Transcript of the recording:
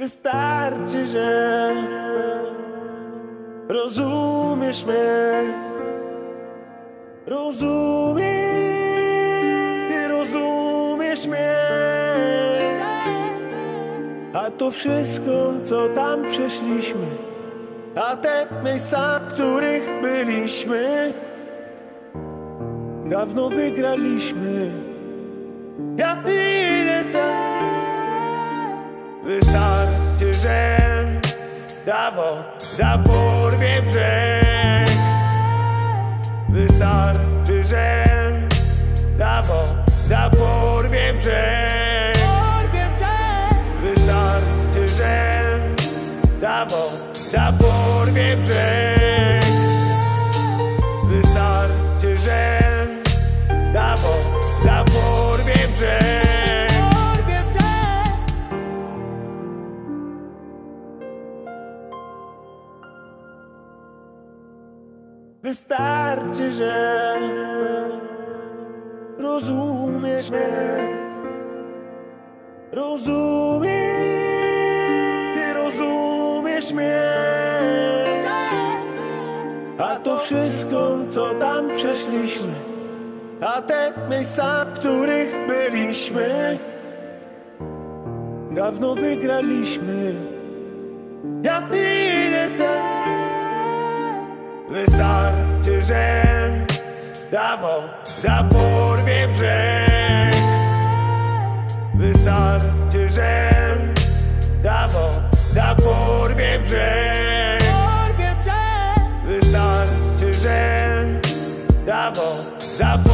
Wystarczy, że rozumiesz mnie. Rozumiesz, rozumiesz mnie. A to wszystko, co tam przeszliśmy, a te miejsca, w których byliśmy, dawno wygraliśmy. Ja idę tam. Wystarczy, że da porwie brzeg Wystarczy, że da woda porwie brzeg Wystarczy, że da woda porwie brzeg Wystarczy, że da woda Wystarczy, że rozumiesz mnie. Rozumiesz, nie rozumiesz mnie. A to wszystko, co tam przeszliśmy, a te miejsca, w których byliśmy, dawno wygraliśmy. Ja idę że ta woda porwie brzeg Wystarczy, że ta woda porwie brzeg Wystarczy, że ta woda